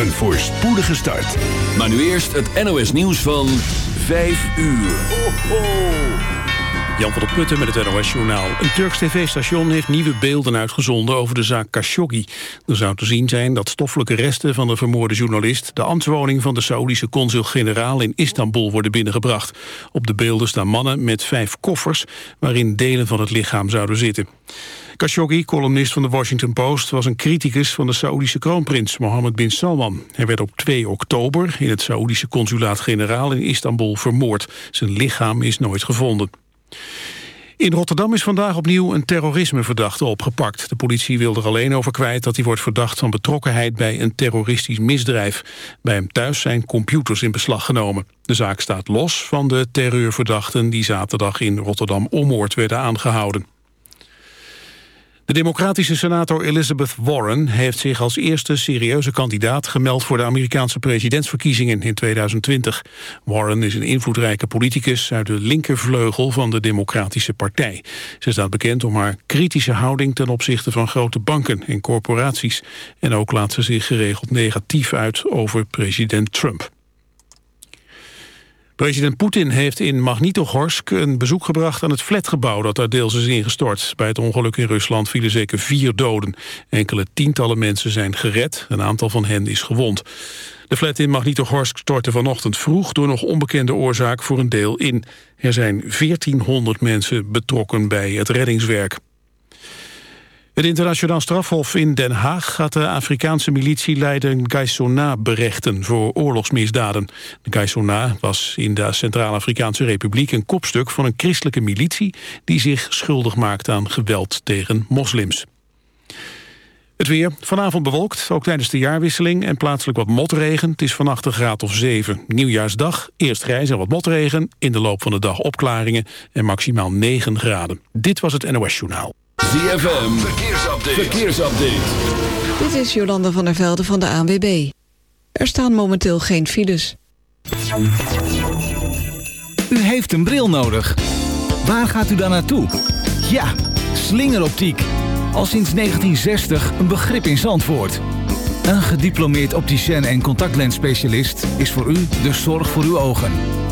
Een voorspoedige start. Maar nu eerst het NOS nieuws van 5 uur. Ho. Jan van der Putten met het NOS-journaal. Een Turks tv-station heeft nieuwe beelden uitgezonden over de zaak Khashoggi. Er zou te zien zijn dat stoffelijke resten van de vermoorde journalist... de ambtswoning van de Saoedische consul-generaal in Istanbul worden binnengebracht. Op de beelden staan mannen met vijf koffers... waarin delen van het lichaam zouden zitten. Khashoggi, columnist van de Washington Post... was een criticus van de Saoedische kroonprins Mohammed bin Salman. Hij werd op 2 oktober in het Saoedische consulaat-generaal in Istanbul vermoord. Zijn lichaam is nooit gevonden. In Rotterdam is vandaag opnieuw een terrorismeverdachte opgepakt. De politie wil er alleen over kwijt dat hij wordt verdacht van betrokkenheid bij een terroristisch misdrijf. Bij hem thuis zijn computers in beslag genomen. De zaak staat los van de terreurverdachten die zaterdag in Rotterdam-Ommoord werden aangehouden. De democratische senator Elizabeth Warren heeft zich als eerste serieuze kandidaat gemeld voor de Amerikaanse presidentsverkiezingen in 2020. Warren is een invloedrijke politicus uit de linkervleugel van de Democratische Partij. Ze staat bekend om haar kritische houding ten opzichte van grote banken en corporaties. En ook laat ze zich geregeld negatief uit over president Trump. President Poetin heeft in Magnitogorsk een bezoek gebracht aan het flatgebouw dat daar deels is ingestort. Bij het ongeluk in Rusland vielen zeker vier doden. Enkele tientallen mensen zijn gered, een aantal van hen is gewond. De flat in Magnitogorsk stortte vanochtend vroeg door nog onbekende oorzaak voor een deel in. Er zijn 1400 mensen betrokken bij het reddingswerk. Het internationaal strafhof in Den Haag gaat de Afrikaanse militieleider Gaisona berechten voor oorlogsmisdaden. Gaisona was in de Centraal-Afrikaanse Republiek een kopstuk van een christelijke militie die zich schuldig maakt aan geweld tegen moslims. Het weer, vanavond bewolkt, ook tijdens de jaarwisseling... en plaatselijk wat motregen. Het is vannacht een graad of 7. Nieuwjaarsdag, eerst grijs en wat motregen. In de loop van de dag opklaringen en maximaal 9 graden. Dit was het NOS Journaal. ZFM, verkeersupdate. verkeersupdate. Dit is Jolanda van der Velde van de ANWB. Er staan momenteel geen files. U heeft een bril nodig. Waar gaat u dan naartoe? Ja, slingeroptiek. Al sinds 1960 een begrip in Zandvoort. Een gediplomeerd opticien en contactlensspecialist is voor u de zorg voor uw ogen.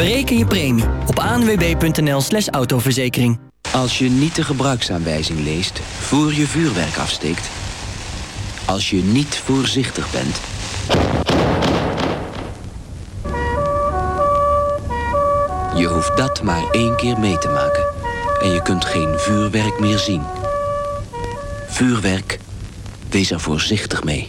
Bereken je premie op anwb.nl slash autoverzekering. Als je niet de gebruiksaanwijzing leest voor je vuurwerk afsteekt. Als je niet voorzichtig bent. Je hoeft dat maar één keer mee te maken. En je kunt geen vuurwerk meer zien. Vuurwerk, wees er voorzichtig mee.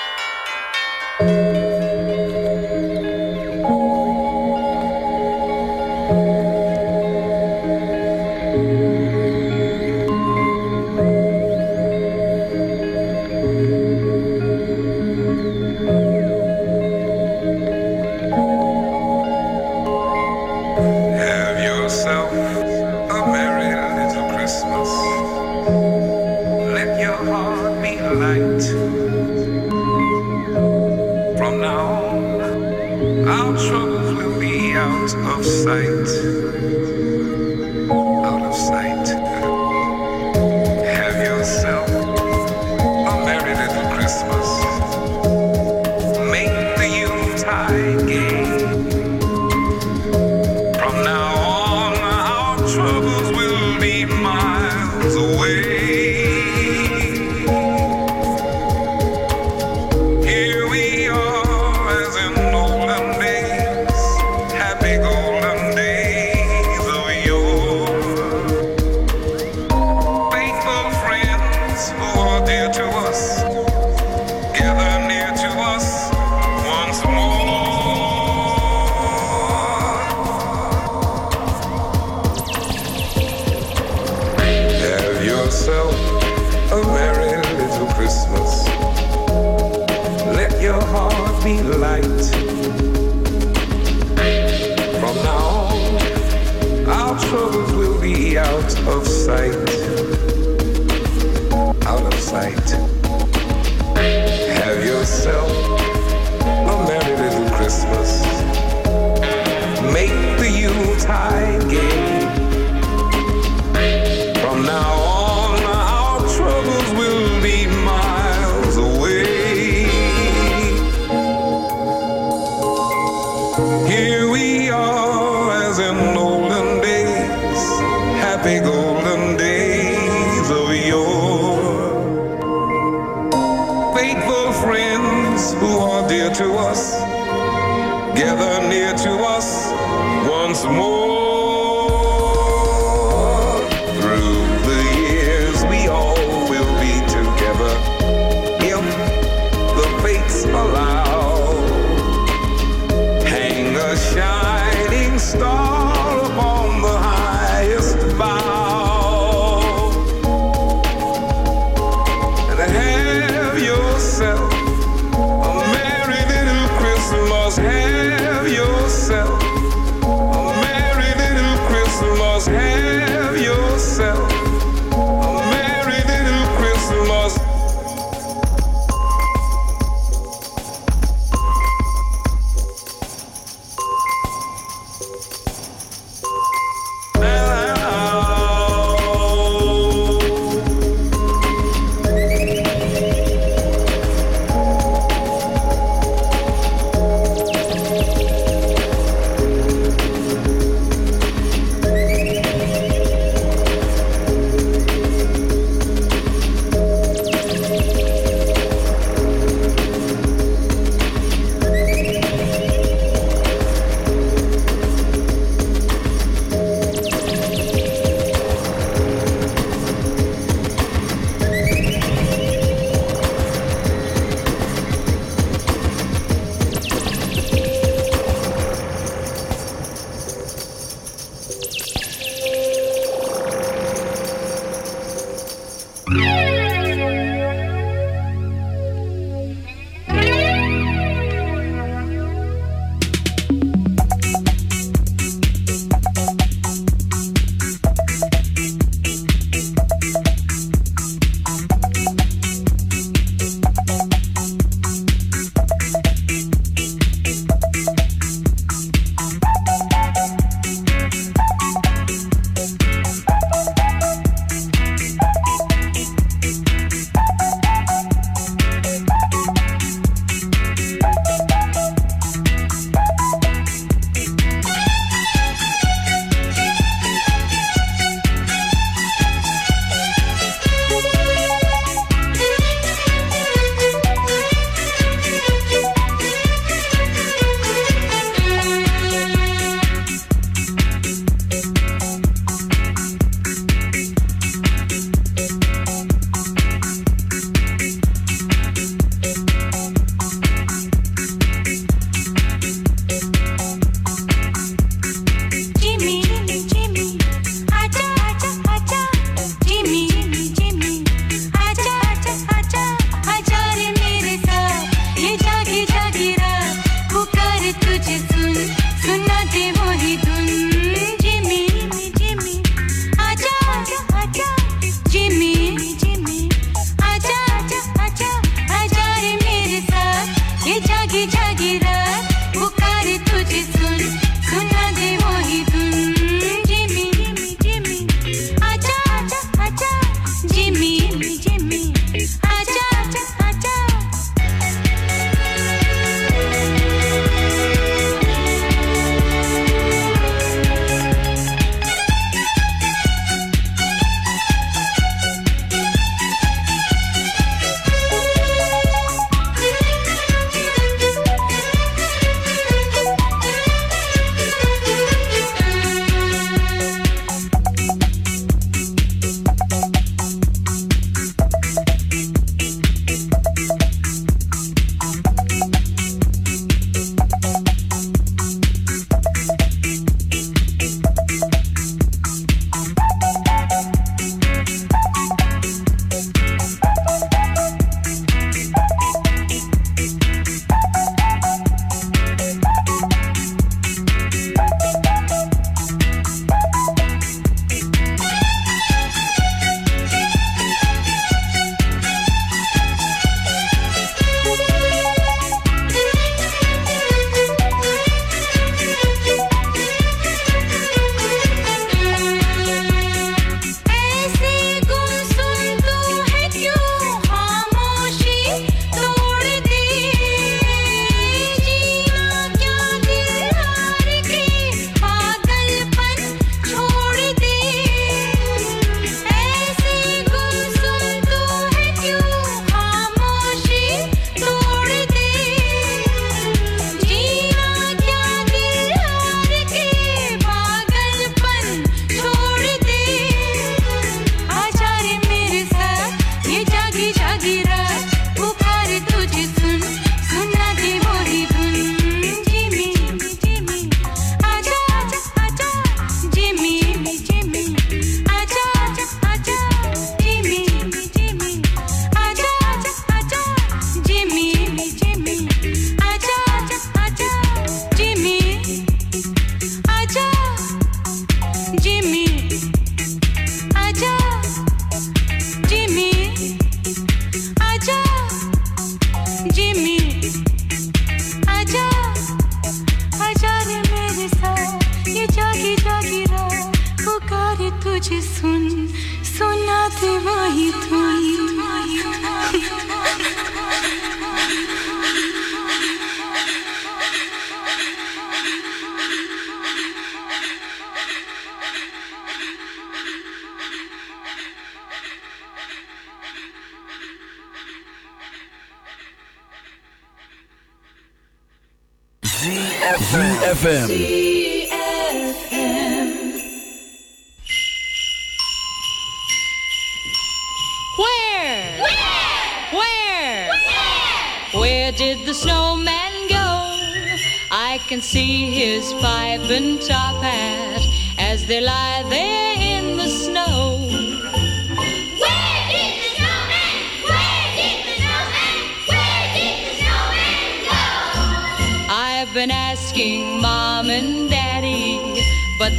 Can see his pipe and top hat as they lie there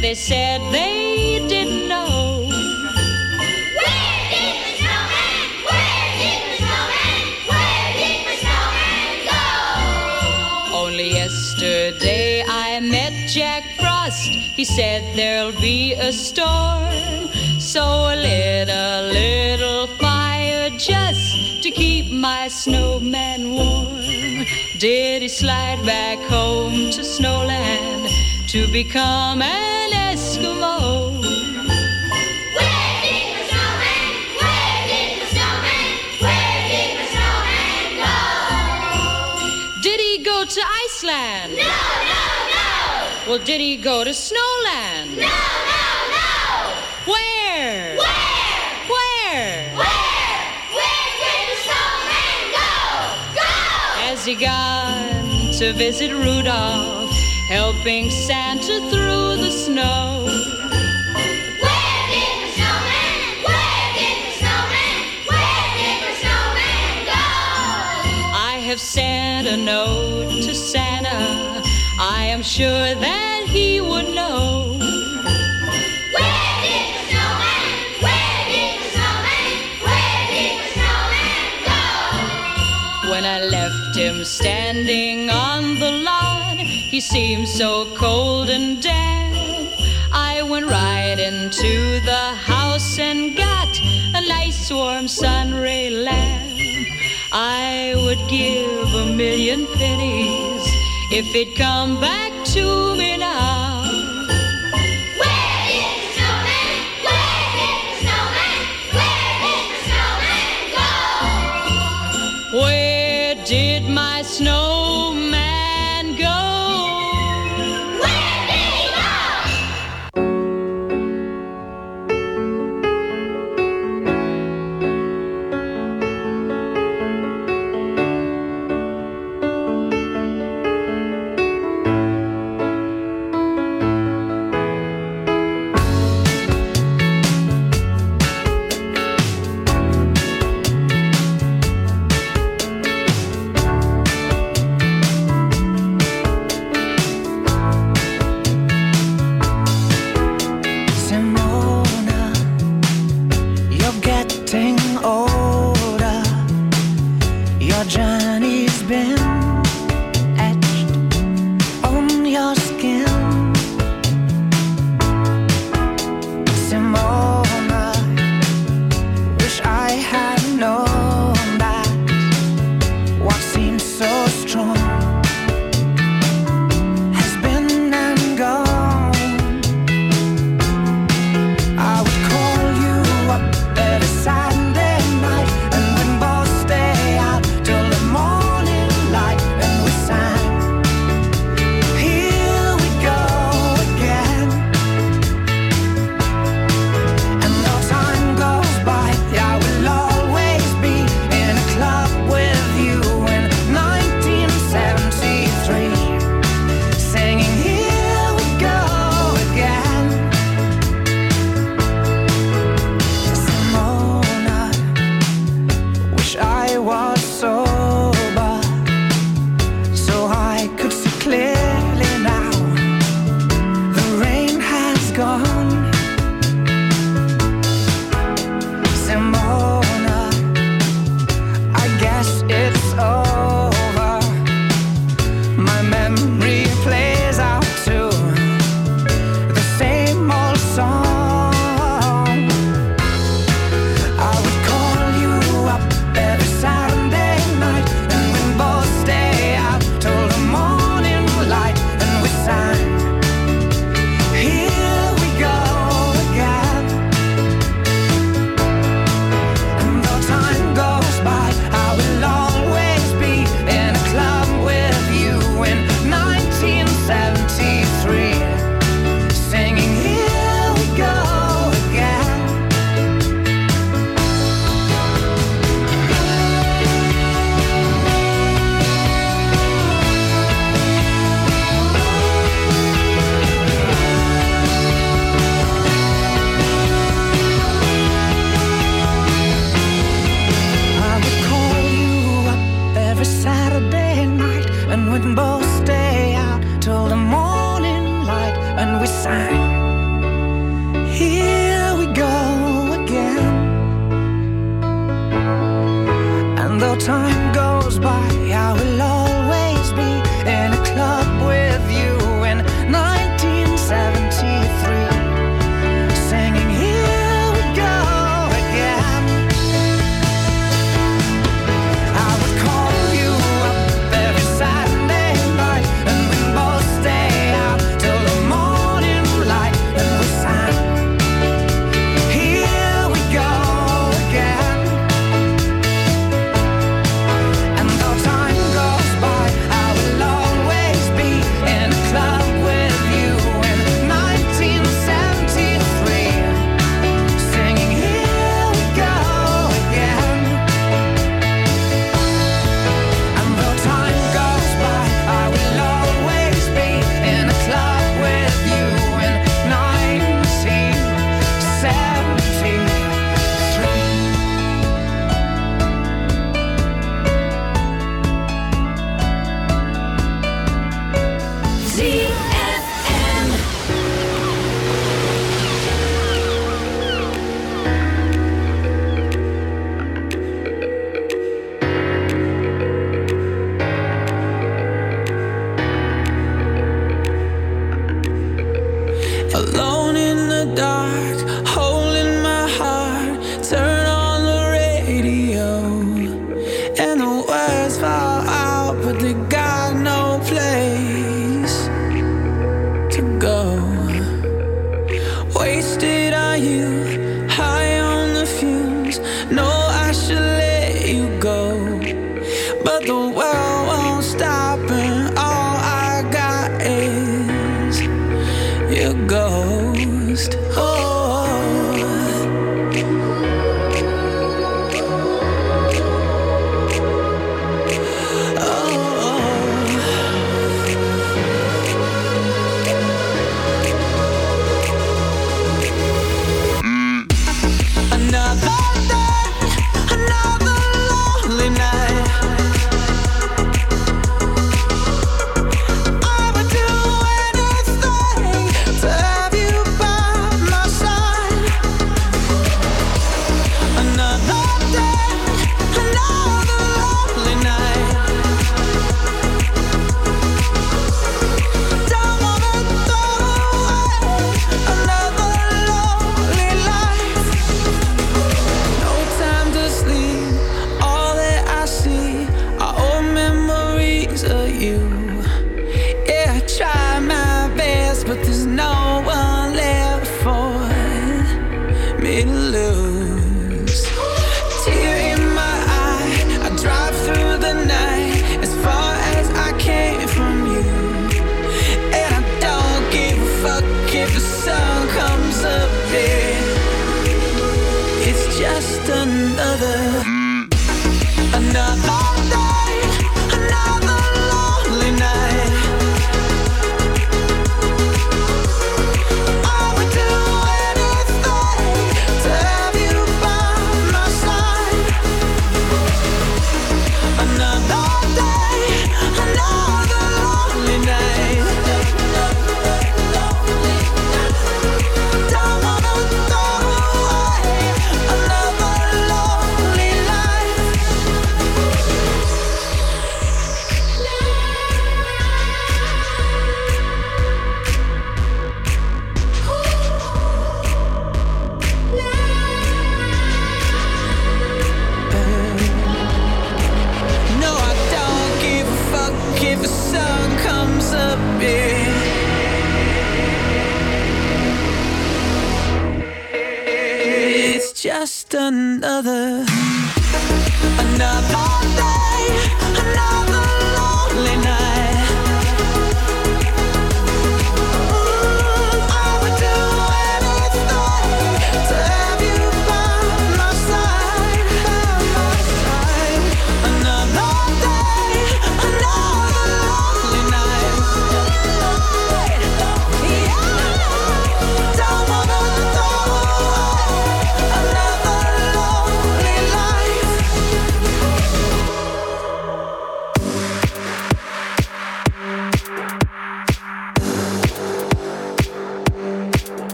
they said they didn't know. Where did the snowman? Where did the snowman? Where did the snowman go? Only yesterday I met Jack Frost. He said there'll be a storm. So I lit a little fire just to keep my snowman warm. Did he slide back home to Snowland to become an Eskimo? Where did the snowman? Where did the snowman? Where did the snowman go? Did he go to Iceland? No, no, no. Well, did he go to Snowland? No, no, no. Where? Where? Where? Where? Where did the snowman go? Go! Has he gone to visit Rudolph, helping Santa through the snow? Where did the snowman? Where did the snowman? Where did the snowman go? I have sent a note to Santa. I am sure that he would know. Where did the snowman? Where did the snowman? Where did the snowman go? When I left him standing on the lawn, seemed so cold and damp. I went right into the house and got a nice warm sun ray lamp. I would give a million pennies if it'd come back to me now.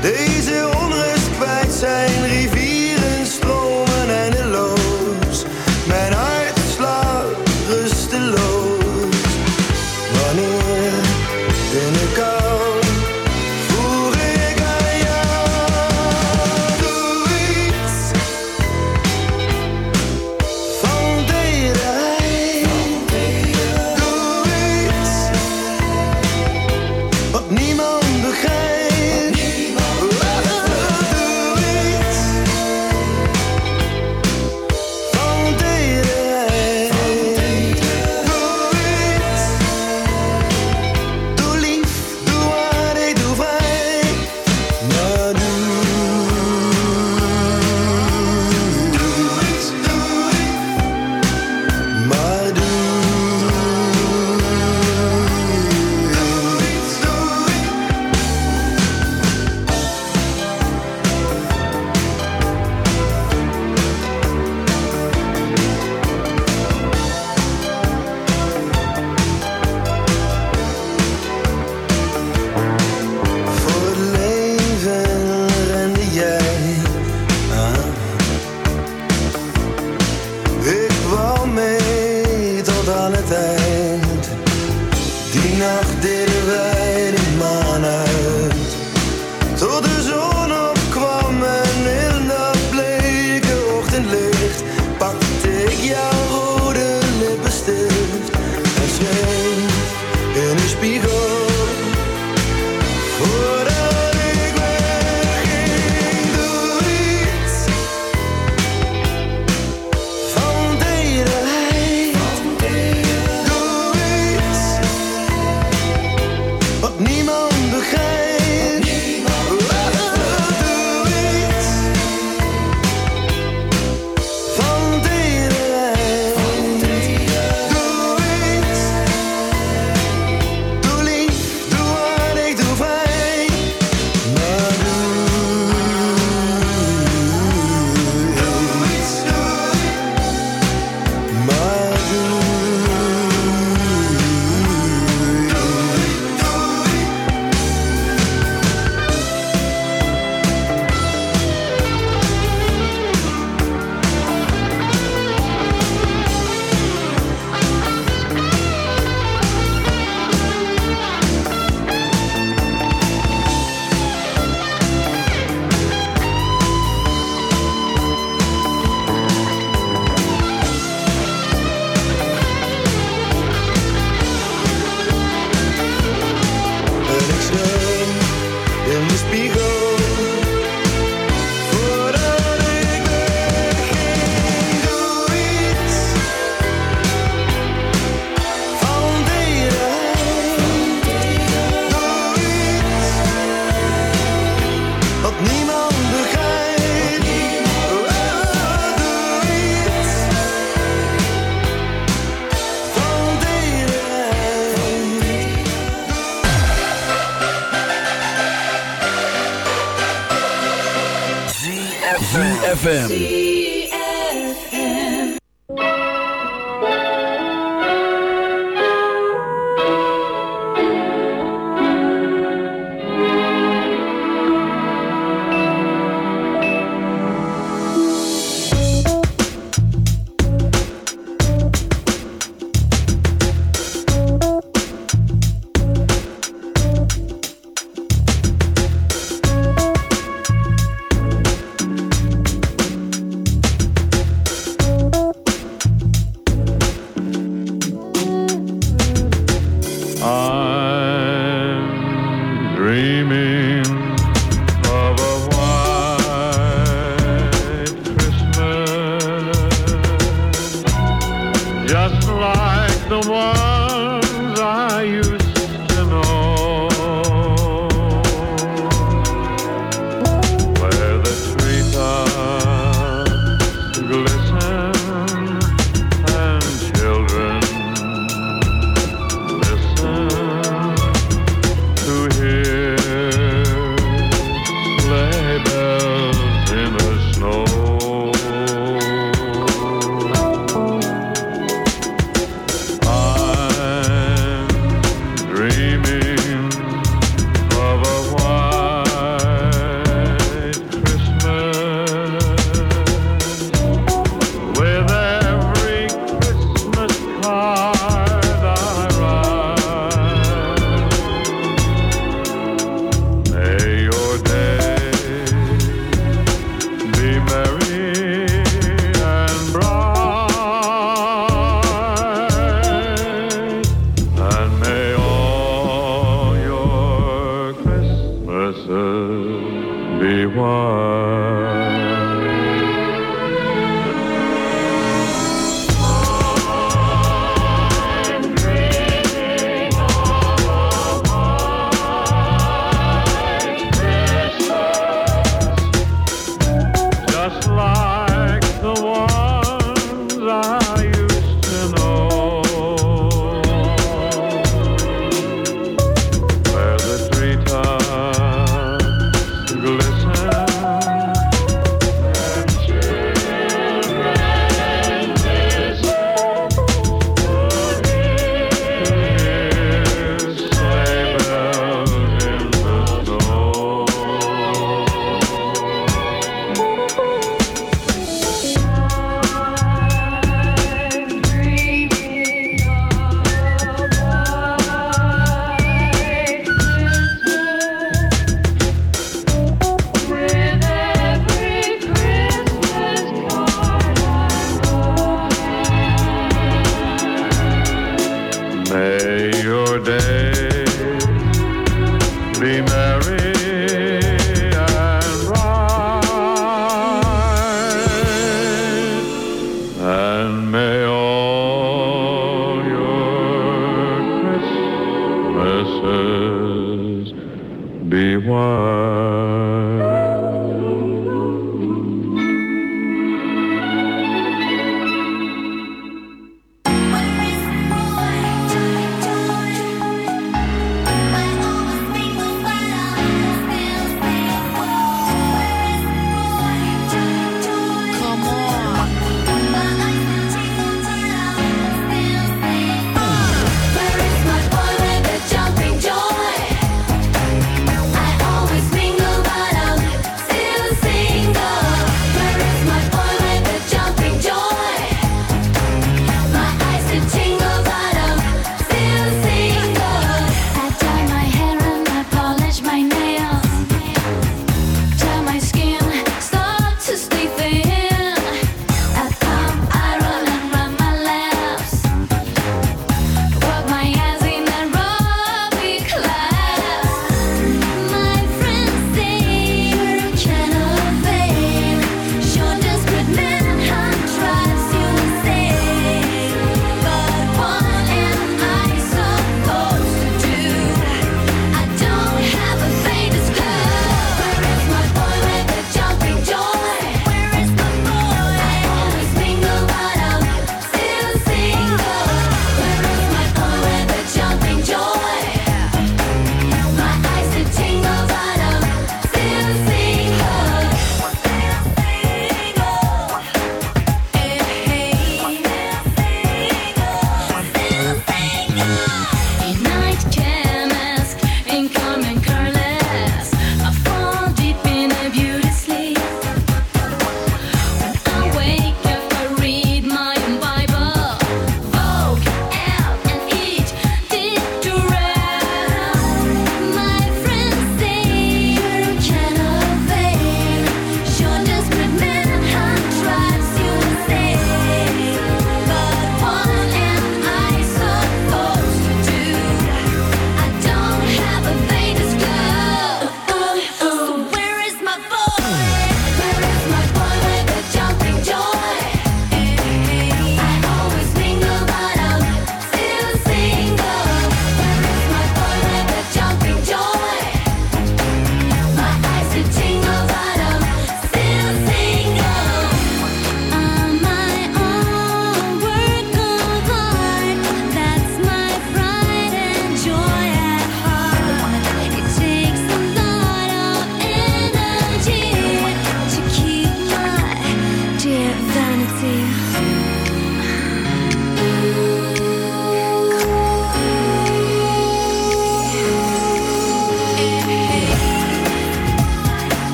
Deze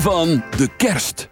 van de kerst.